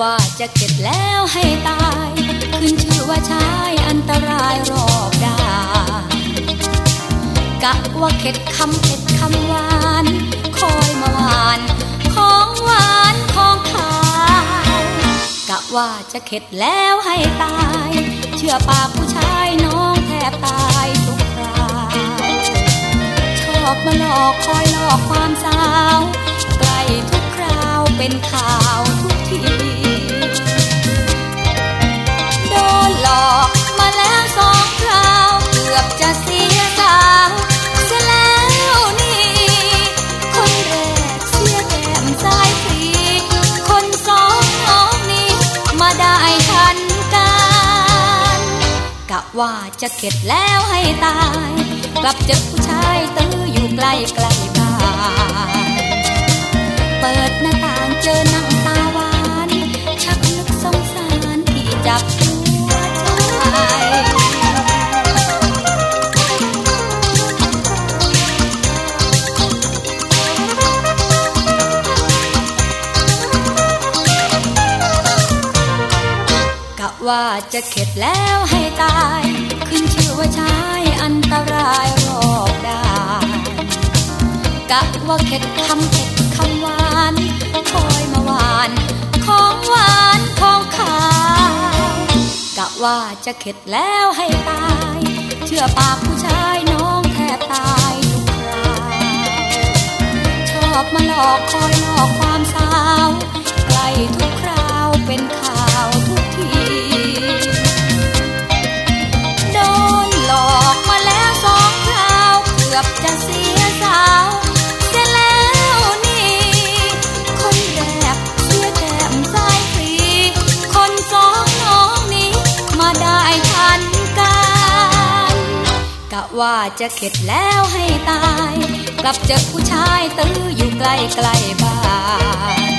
ว่าจะเก็บแล้วให้ตาย ขึ้นชื่อว่าชายอันตรายรอบด้านกะว่าเข็ดคำเข็ดคำหวาน คอยมาหวาน ของหวานของขาวกะว่าจะเข็ดแล้วให้ตาย เชื่อปากผู้ชายน้องแทบตายทุกคราวชอบมาหลอกคอยหลอกความสาวใกล้ทุกคราวเป็นข่าวทุก ว่าจะเข็ดแล้วให้ตาย กลับเจอผู้ชายตื้ออยู่ใกล้ใกล้บ้าน ว่าจะเข็ดแล้วให้ตาย ขึ้นชื่อว่าชายอันตรายรอบด้านกะว่าเข็ดคำเข็ดคำหวานคอยมาหวาน ของหวานของขาวกะว่าจะเข็ดแล้วให้ตาย เชื่อปากผู้ชายน้องแทบตายทุกคราวชอบมาหลอกคอยหลอกความสาว ใกล้ทุกคราวเป็นข่าวะว่าจะเข็ดแล้วให้ตาย กลับเจอผู้ชายตื้ออยู่ใกล้ใกล้บ้าน